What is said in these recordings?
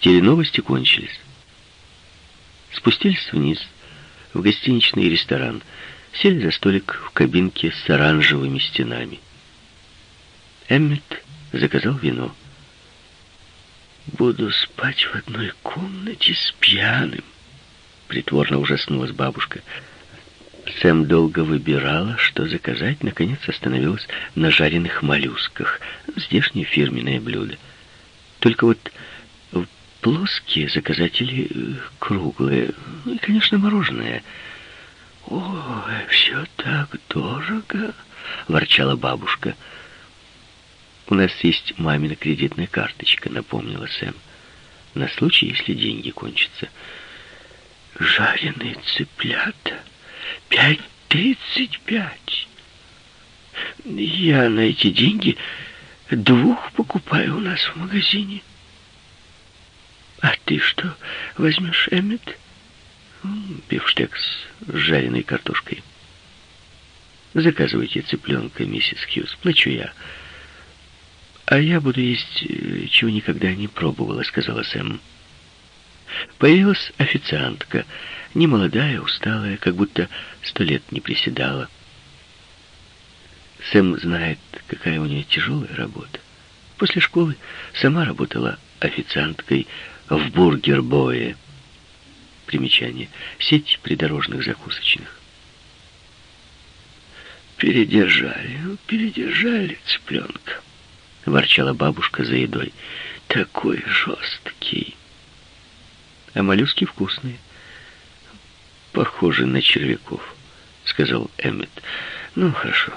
Теленовости кончились. Спустились вниз, в гостиничный ресторан, сели за столик в кабинке с оранжевыми стенами. Эммет заказал вино. «Буду спать в одной комнате с пьяным», — притворно ужаснулась бабушка. Сэм долго выбирала, что заказать, наконец остановилась на жареных моллюсках. Здешнее фирменное блюдо. Только вот плоские заказать или э, круглые. Ну и, конечно, мороженое. «Ой, все так дорого!» — ворчала бабушка. «У нас есть мамина кредитная карточка», — напомнила Сэм. «На случай, если деньги кончатся». «Жареные цыплята? Пять тридцать пять!» «Я на эти деньги двух покупаю у нас в магазине». «А ты что возьмешь, Эммет?» «Бифштекс с жареной картошкой». «Заказывайте цыпленка, миссис Хьюз, плачу я». «А я буду есть, э, чего никогда не пробовала», — сказала Сэм. Появилась официантка, немолодая, усталая, как будто сто лет не приседала. Сэм знает, какая у нее тяжелая работа. После школы сама работала официанткой в бургер-бое. Примечание. Сеть придорожных закусочных. «Передержали, ну, передержали цыпленка». — ворчала бабушка за едой. «Такой жесткий!» «А моллюски вкусные». «Похожи на червяков», — сказал Эммет. «Ну, хорошо.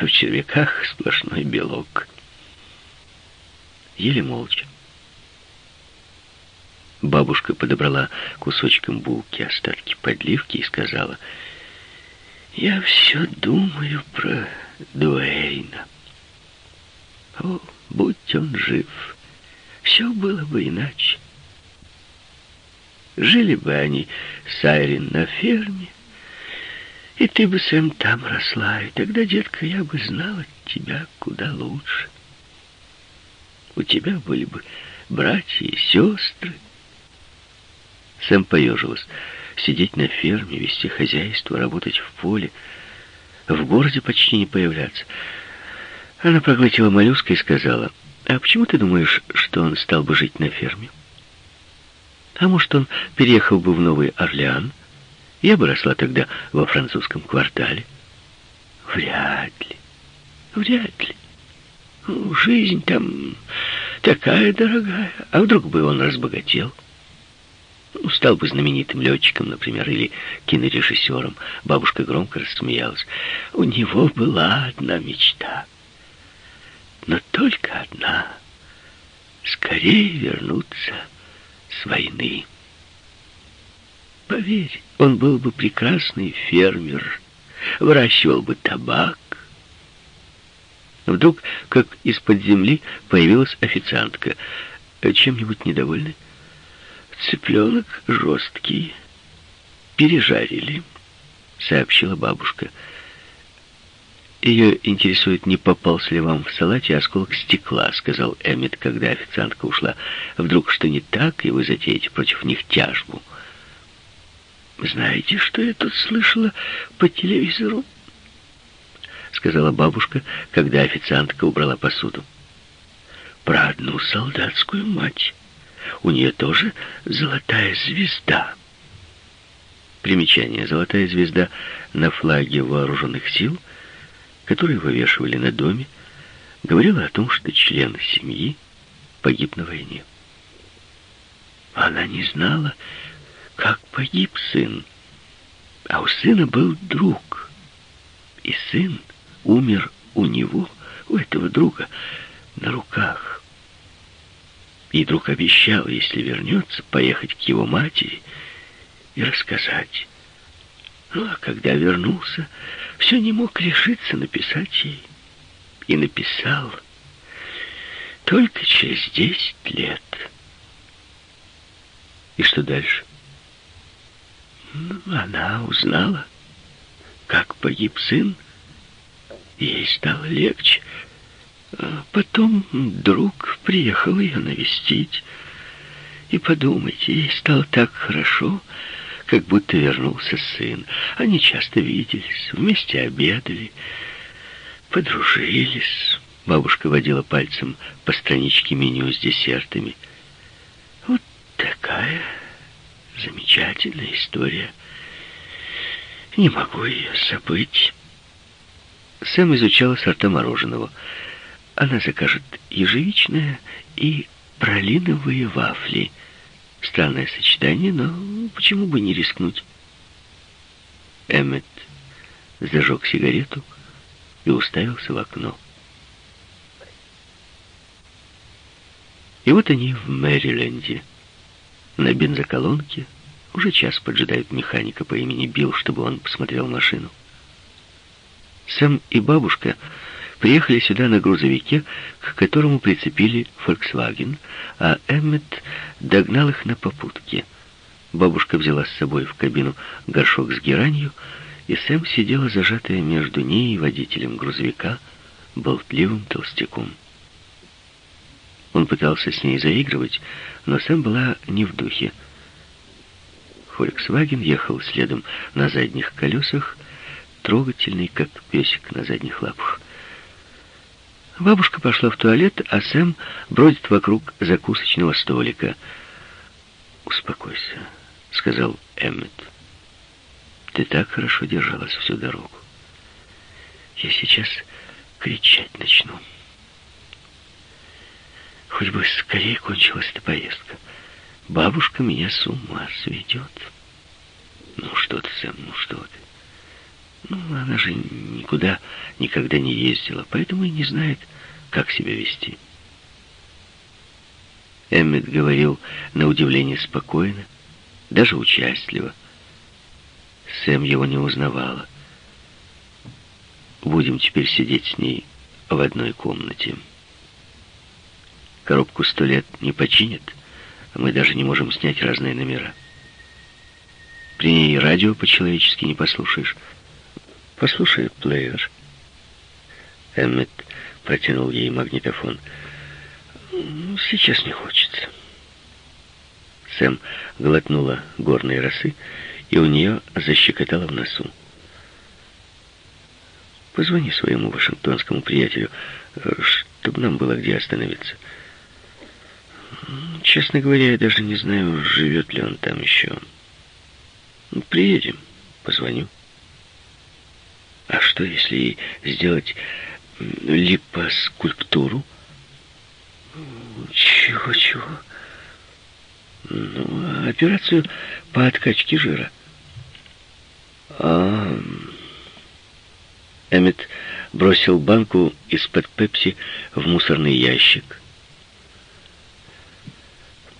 В червяках сплошной белок». Еле молча. Бабушка подобрала кусочком булки остатки подливки и сказала, «Я все думаю про Дуэйна». О, будь он жив, все было бы иначе. Жили бы они с Айрин на ферме, и ты бы, Сэм, там росла, и тогда, детка, я бы знала тебя куда лучше. У тебя были бы братья и сестры. Сэм поежилась. Сидеть на ферме, вести хозяйство, работать в поле, в городе почти не появляться — она проглотила моллюска и сказала, «А почему ты думаешь, что он стал бы жить на ферме? А может, он переехал бы в Новый Орлеан? Я бы росла тогда во французском квартале». «Вряд ли, вряд ли. Ну, жизнь там такая дорогая. А вдруг бы он разбогател?» Стал бы знаменитым летчиком, например, или кинорежиссером. Бабушка громко рассмеялась. У него была одна мечта — но только одна — скорее вернуться с войны. Поверь, он был бы прекрасный фермер, выращивал бы табак. Вдруг, как из-под земли, появилась официантка. Чем-нибудь недовольны? Цыпленок жесткий. Пережарили, сообщила бабушка. «Ее интересует, не попался ли вам в салате осколок стекла», — сказал Эммет, когда официантка ушла. «Вдруг что не так, и вы затеете против них тяжбу». «Знаете, что я тут слышала по телевизору?» — сказала бабушка, когда официантка убрала посуду. «Про одну солдатскую мать. У нее тоже золотая звезда». Примечание. Золотая звезда на флаге вооруженных сил — который вывешивали на доме, говорила о том, что член семьи погиб на войне. Она не знала, как погиб сын, а у сына был друг, и сын умер у него, у этого друга, на руках. И друг обещал, если вернется, поехать к его матери и рассказать. Ну, а когда вернулся, все не мог решиться написать ей. И написал только через десять лет. И что дальше? Ну, она узнала, как погиб сын, ей стало легче. Потом друг приехал ее навестить, И подумайте, ей стало так хорошо, как будто вернулся сын. Они часто виделись, вместе обедали, подружились. Бабушка водила пальцем по страничке меню с десертами. Вот такая замечательная история. Не могу ее забыть. Сэм изучала сорта мороженого. Она закажет ежевичное и пролиновые вафли. Странное сочетание, но почему бы не рискнуть? Эммет зажег сигарету и уставился в окно. И вот они в Мэриленде, на бензоколонке. Уже час поджидают механика по имени Билл, чтобы он посмотрел машину. Сэм и бабушка приехали сюда на грузовике, к которому прицепили Volkswagen, а Эммет догнал их на попутке. Бабушка взяла с собой в кабину горшок с геранью, и Сэм сидела зажатая между ней и водителем грузовика, болтливым толстяком. Он пытался с ней заигрывать, но Сэм была не в духе. Volkswagen ехал следом на задних колесах, трогательный, как песик на задних лапах. Бабушка пошла в туалет, а Сэм бродит вокруг закусочного столика. «Успокойся», — сказал Эммет. «Ты так хорошо держалась всю дорогу. Я сейчас кричать начну. Хоть бы скорее кончилась эта поездка. Бабушка меня с ума сведет». «Ну что ты, Сэм, ну что ты?» Ну, она же никуда никогда не ездила, поэтому и не знает, как себя вести. Эммет говорил на удивление спокойно, даже участливо. Сэм его не узнавала. Будем теперь сидеть с ней в одной комнате. Коробку сто лет не починят, а мы даже не можем снять разные номера. При ней радио по-человечески не послушаешь. Послушай, плеер. Эммет протянул ей магнитофон. Сейчас не хочется. Сэм глотнула горные росы, и у нее защекотало в носу. Позвони своему вашингтонскому приятелю, чтобы нам было где остановиться. Честно говоря, я даже не знаю, живет ли он там еще. Приедем, позвоню. А что, если сделать липоскульптуру? Чего-чего? Ну, операцию по откачке жира. А... Эммет бросил банку из-под пепси в мусорный ящик.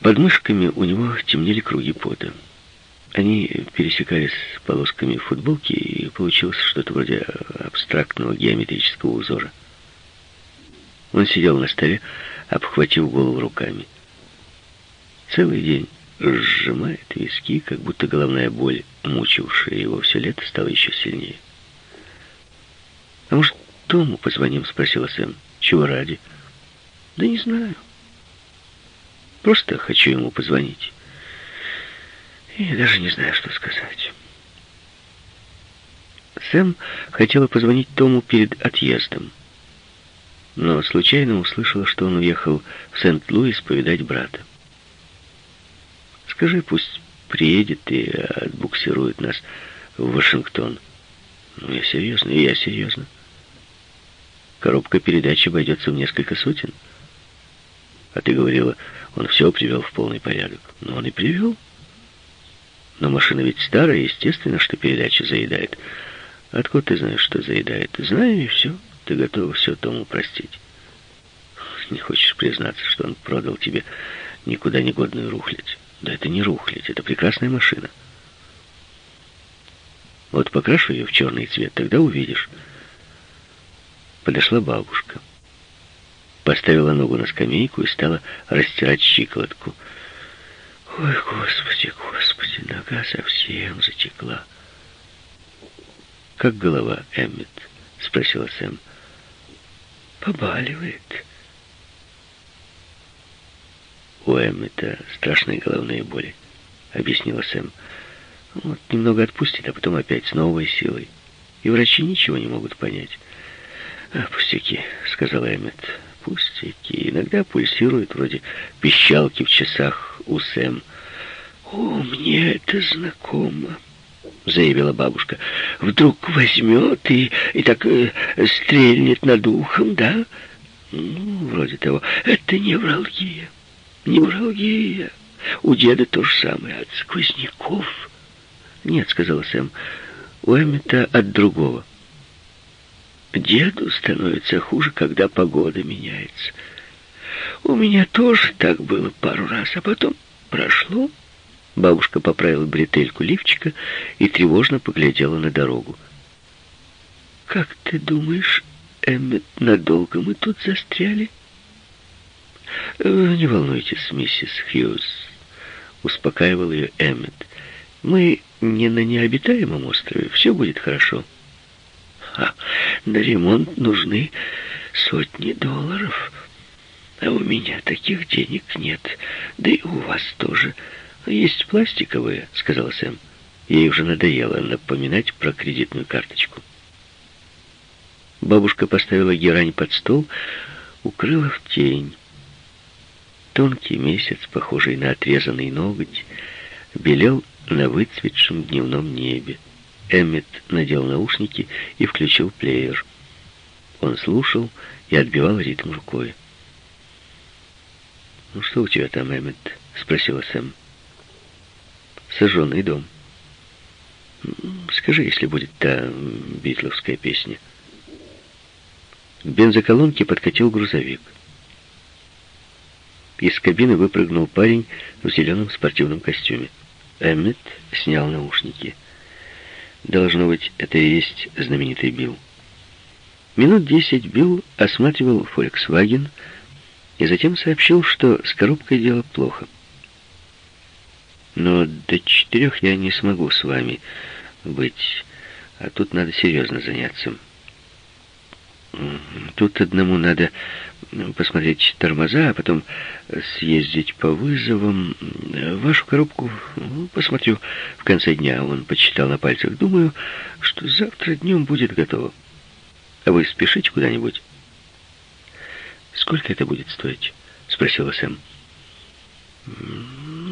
Под мышками у него темнели круги пота. Они пересекались полосками футболки, и получилось что-то вроде абстрактного геометрического узора. Он сидел на столе, обхватив голову руками. Целый день сжимает виски, как будто головная боль, мучившая его все лето, стала еще сильнее. «А может, Тому позвоним?» — спросила Сэм. «Чего ради?» «Да не знаю. Просто хочу ему позвонить». Я даже не знаю, что сказать. Сэм хотела позвонить Тому перед отъездом, но случайно услышала, что он уехал в Сент-Луис повидать брата. Скажи, пусть приедет и отбуксирует нас в Вашингтон. Ну, я серьезно, я серьезно. Коробка передач обойдется в несколько сотен. А ты говорила, он все привел в полный порядок. Но он и привел. Но машина ведь старая, естественно, что передача заедает. Откуда ты знаешь, что заедает? Знаю, и все. Ты готова все Тому простить. Не хочешь признаться, что он продал тебе никуда не годную рухлядь? Да это не рухлядь, это прекрасная машина. Вот покрашу ее в черный цвет, тогда увидишь. Подошла бабушка. Поставила ногу на скамейку и стала растирать щиколотку. Ой, господи, господи, нога совсем затекла. Как голова, Эммет? Спросила Сэм. Побаливает. у Эммета страшные головные боли, объяснила Сэм. Вот немного отпустит, а потом опять с новой силой. И врачи ничего не могут понять. «А, пустяки», — сказал Эммет. «Пустяки. Иногда пульсируют вроде пищалки в часах у Сэм». «О, мне это знакомо», — заявила бабушка. «Вдруг возьмет и, и так э, стрельнет над ухом, да?» «Ну, вроде того. Это невралгия. Невралгия. У деда то же самое. От сквозняков». «Нет», — сказала Сэм, — «у Эммета от другого». Деду становится хуже, когда погода меняется. У меня тоже так было пару раз, а потом прошло. Бабушка поправила бретельку лифчика и тревожно поглядела на дорогу. «Как ты думаешь, Эммет, надолго мы тут застряли?» «Э, «Не волнуйтесь, миссис Хьюз», — успокаивал ее Эммет. «Мы не на необитаемом острове, все будет хорошо». А на ремонт нужны сотни долларов. А у меня таких денег нет. Да и у вас тоже. Есть пластиковые, сказала Сэм. Ей уже надоело напоминать про кредитную карточку. Бабушка поставила герань под стол, укрыла в тень. Тонкий месяц, похожий на отрезанный ноготь, белел на выцветшем дневном небе. Эммет надел наушники и включил плеер. Он слушал и отбивал ритм рукой. «Ну что у тебя там, Эммет?» — спросила Сэм. «Сожженный дом». «Скажи, если будет та битловская песня». К бензоколонке подкатил грузовик. Из кабины выпрыгнул парень в зеленом спортивном костюме. Эммет снял наушники. Должно быть, это и есть знаменитый Билл. Минут десять Билл осматривал Volkswagen и затем сообщил, что с коробкой дело плохо. Но до четырех я не смогу с вами быть, а тут надо серьезно заняться. Тут одному надо посмотреть тормоза, а потом съездить по вызовам. Вашу коробку ну, посмотрю в конце дня. Он почитал на пальцах. Думаю, что завтра днем будет готово. А вы спешите куда-нибудь? Сколько это будет стоить? Спросила Сэм.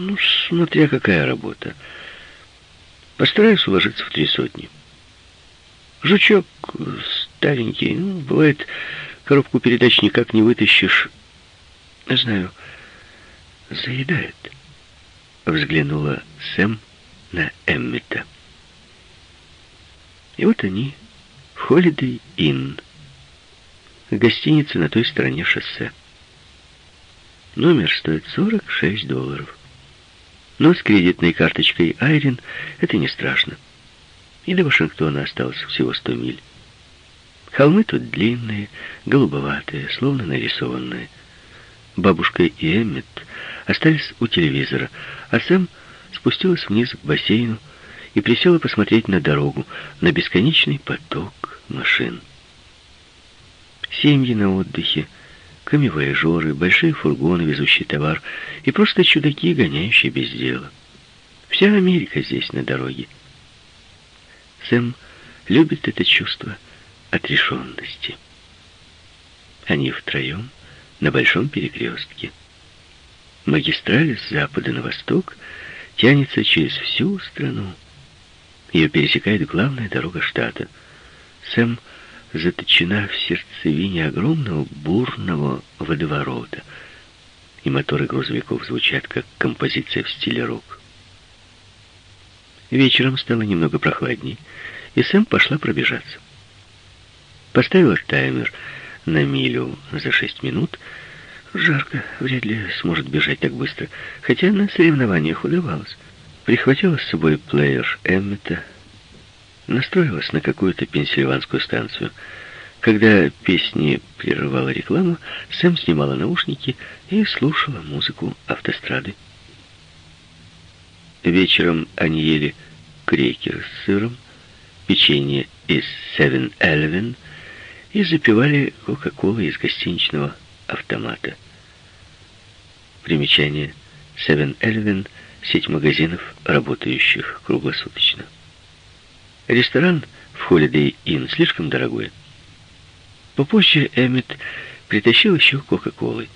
Ну, смотря какая работа. Постараюсь уложиться в три сотни. Жучок старенький, ну, бывает, коробку передач никак не вытащишь. Я знаю, заедает. Взглянула Сэм на Эммета. И вот они в Holiday Inn. Гостиница на той стороне шоссе. Номер стоит 46 долларов. Но с кредитной карточкой Айрин это не страшно и до Вашингтона осталось всего сто миль. Холмы тут длинные, голубоватые, словно нарисованные. Бабушка и Эммет остались у телевизора, а Сэм спустилась вниз к бассейну и присела посмотреть на дорогу, на бесконечный поток машин. Семьи на отдыхе, камевояжеры, большие фургоны, везущие товар, и просто чудаки, гоняющие без дела. Вся Америка здесь на дороге. Сэм любит это чувство отрешенности. Они втроем на большом перекрестке. Магистраль с запада на восток тянется через всю страну. Ее пересекает главная дорога штата. Сэм заточена в сердцевине огромного бурного водоворота, и моторы грузовиков звучат как композиция в стиле рок. Вечером стало немного прохладней, и Сэм пошла пробежаться. Поставила таймер на милю за шесть минут. Жарко, вряд ли сможет бежать так быстро, хотя на соревнованиях удавалось. Прихватила с собой плеер Эммета, настроилась на какую-то пенсильванскую станцию. Когда песни прерывала реклама, Сэм снимала наушники и слушала музыку автострады. Вечером они ели крекер с сыром, печенье из 7-Eleven и запивали Кока-Колой из гостиничного автомата. Примечание. 7-Eleven — сеть магазинов, работающих круглосуточно. Ресторан в Holiday Inn слишком дорогой. Попозже Эммет притащил еще Кока-Колы.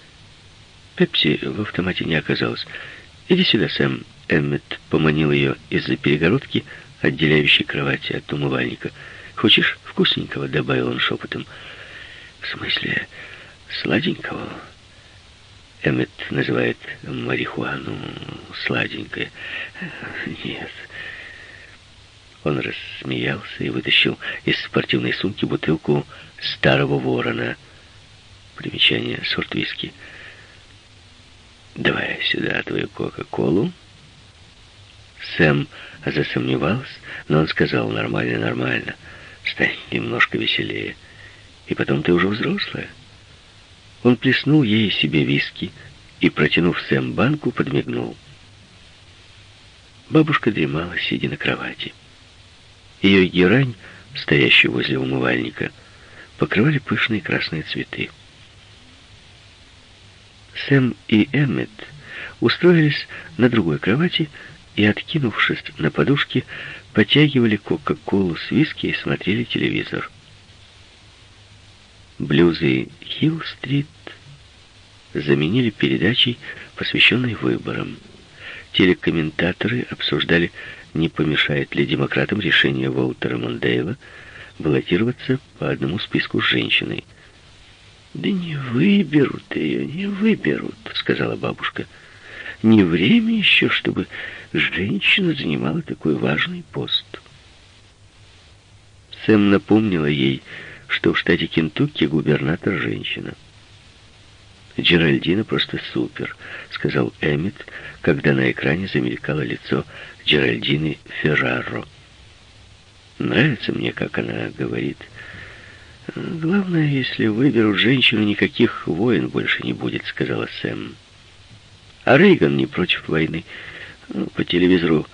Пепси в автомате не оказалось. «Иди сюда, Сэм». Эммет поманил ее из-за перегородки, отделяющей кровати от умывальника. «Хочешь вкусненького?» — добавил он шепотом. «В смысле сладенького?» Эммет называет марихуану сладенькой. «Нет». Он рассмеялся и вытащил из спортивной сумки бутылку старого ворона. Примечание сорт виски. «Давай сюда твою Кока-Колу». Сэм засомневался, но он сказал, «Нормально, нормально. Стань немножко веселее. И потом ты уже взрослая». Он плеснул ей себе виски и, протянув Сэм банку, подмигнул. Бабушка дремала, сидя на кровати. Ее герань, стоящая возле умывальника, покрывали пышные красные цветы. Сэм и Эммет устроились на другой кровати и, откинувшись на подушке, потягивали кока-колу с виски и смотрели телевизор. Блюзы Хилл-стрит заменили передачей, посвященной выборам. Телекомментаторы обсуждали, не помешает ли демократам решение Уолтера Мондейла баллотироваться по одному списку с женщиной. «Да не выберут ее, не выберут», — сказала бабушка. «Не время еще, чтобы женщина занимала такой важный пост». Сэм напомнила ей, что в штате Кентукки губернатор женщина. «Джеральдина просто супер», — сказал Эммет, когда на экране замелькало лицо Джеральдины Ферраро. «Нравится мне, как она говорит. Главное, если выберут женщину, никаких войн больше не будет», — сказала Сэм. А Рейган не против войны. Ну, по телевизору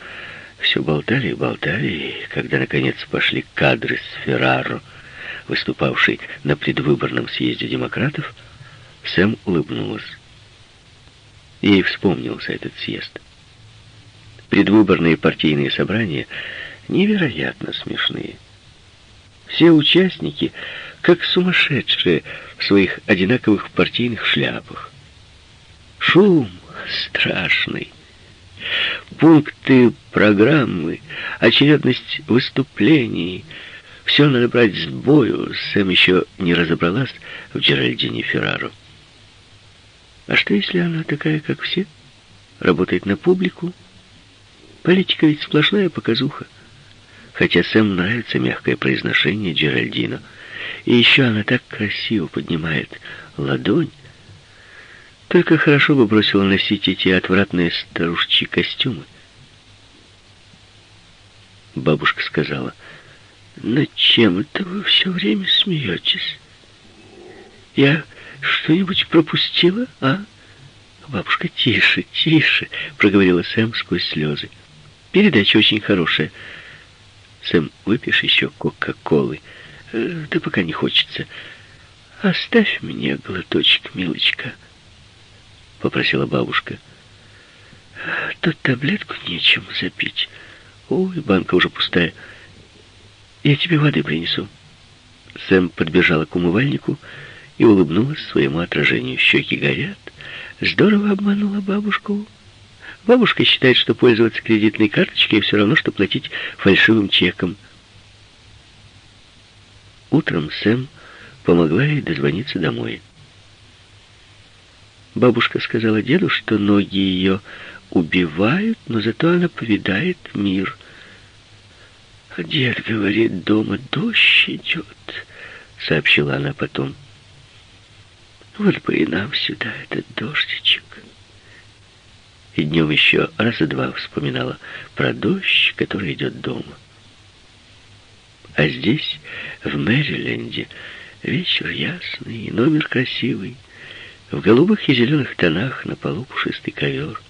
все болтали и болтали, и когда, наконец, пошли кадры с Ферраро, выступавшей на предвыборном съезде демократов, Сэм улыбнулась. Ей вспомнился этот съезд. Предвыборные партийные собрания невероятно смешные. Все участники, как сумасшедшие, в своих одинаковых партийных шляпах. Шум страшный. Пункты программы, очередность выступлений — все надо брать с бою. Сэм еще не разобралась в Джеральдине Ферраро. А что, если она такая, как все? Работает на публику? Политика ведь сплошная показуха. Хотя Сэм нравится мягкое произношение Джеральдина. И еще она так красиво поднимает ладонь. Только хорошо бы бросила носить эти отвратные старушечьи костюмы. Бабушка сказала, «Над чем это вы все время смеетесь? Я что-нибудь пропустила, а?» «Бабушка, тише, тише», — проговорила Сэм сквозь слезы. «Передача очень хорошая. Сэм, выпьешь еще кока-колы? Э, да пока не хочется. Оставь мне глоточек, милочка», — попросила бабушка. «Тут таблетку нечем запить. Ой, банка уже пустая. Я тебе воды принесу». Сэм подбежала к умывальнику улыбнулась своему отражению. Щеки горят. Здорово обманула бабушку. Бабушка считает, что пользоваться кредитной карточкой все равно, что платить фальшивым чеком. Утром Сэм помогла ей дозвониться домой. Бабушка сказала деду, что ноги ее убивают, но зато она повидает мир. Дед говорит, дома дождь идет, сообщила она потом. Вот бы и нам сюда этот дождичек. И днем еще раза два вспоминала про дождь, который идет дома. А здесь, в Мэриленде, вечер ясный, номер красивый. В голубых и зеленых тонах на полу пушистый ковер.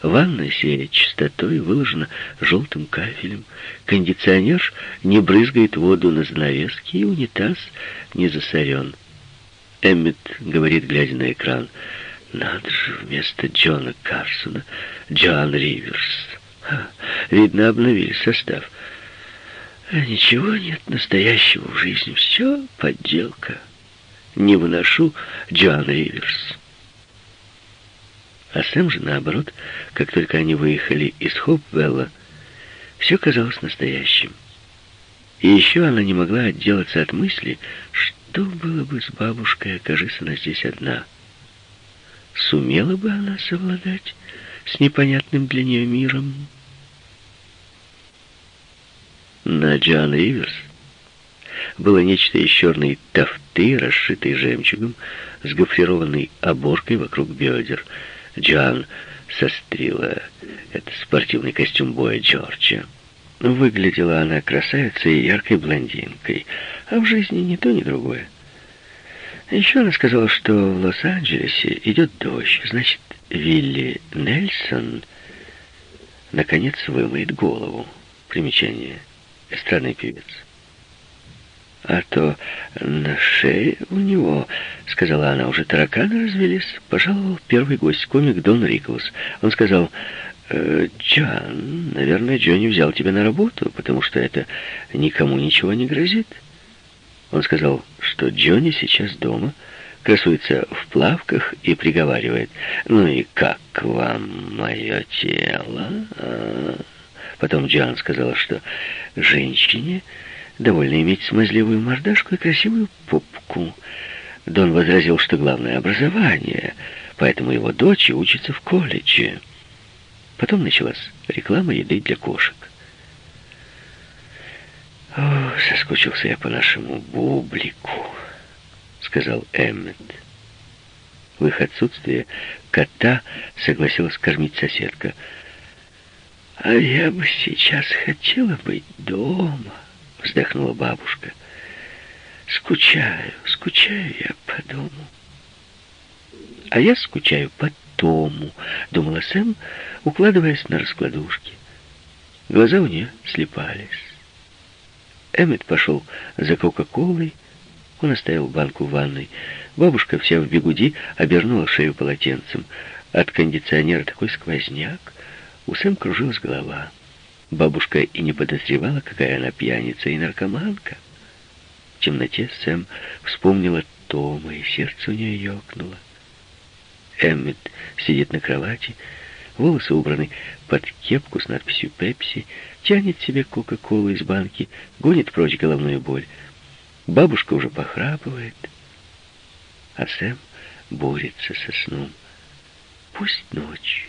Ванна сея чистотой выложена желтым кафелем. Кондиционер не брызгает воду на занавески, и унитаз не засорен. Эммет говорит, глядя на экран, Надо же, вместо Джона Карсона Джоан Риверс. Ха, видно, обновили состав. А ничего нет настоящего в жизни. Все подделка. Не выношу Джоан Риверс. А Сэм же, наоборот, как только они выехали из Хопвелла, все казалось настоящим. И еще она не могла отделаться от мысли, что было бы с бабушкой, окажись она здесь одна. Сумела бы она совладать с непонятным для нее миром? На Джоан Риверс было нечто из черной тафты, расшитой жемчугом, с гофрированной оборкой вокруг бедер — Джоан сострила этот спортивный костюм боя Джорджа. Выглядела она красавицей и яркой блондинкой, а в жизни ни то, ни другое. Еще она сказала, что в Лос-Анджелесе идет дождь, значит, Вилли Нельсон наконец вымоет голову. Примечание. Эстрадный певец. А то на шее у него, сказала она, уже тараканы развелись. Пожаловал первый гость, комик Дон Риклс. Он сказал, э, Джон, наверное, Джонни взял тебя на работу, потому что это никому ничего не грозит. Он сказал, что Джонни сейчас дома, красуется в плавках и приговаривает, «Ну и как вам мое тело?» а?» Потом Джон сказал, что женщине довольно иметь смазливую мордашку и красивую попку. Дон возразил, что главное — образование, поэтому его дочь учится в колледже. Потом началась реклама еды для кошек. «О, соскучился я по нашему бублику», — сказал Эммет. В их отсутствие кота согласилась кормить соседка. «А я бы сейчас хотела быть дома» вздохнула бабушка. Скучаю, скучаю я по дому. А я скучаю по Тому, думала Сэм, укладываясь на раскладушки. Глаза у нее слепались. Эммет пошел за Кока-Колой. Он оставил банку в ванной. Бабушка вся в бегуди обернула шею полотенцем. От кондиционера такой сквозняк. У Сэм кружилась голова. Бабушка и не подозревала, какая она пьяница и наркоманка. В темноте Сэм вспомнила Тома, и сердце у нее ёкнуло. Эммет сидит на кровати, волосы убраны под кепку с надписью «Пепси», тянет себе Кока-Колу из банки, гонит прочь головную боль. Бабушка уже похрапывает, а Сэм борется со сном. Пусть ночь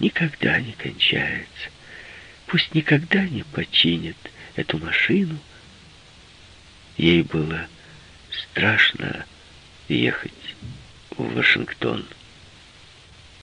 никогда не кончается. Пусть никогда не починят эту машину. Ей было страшно ехать в Вашингтон.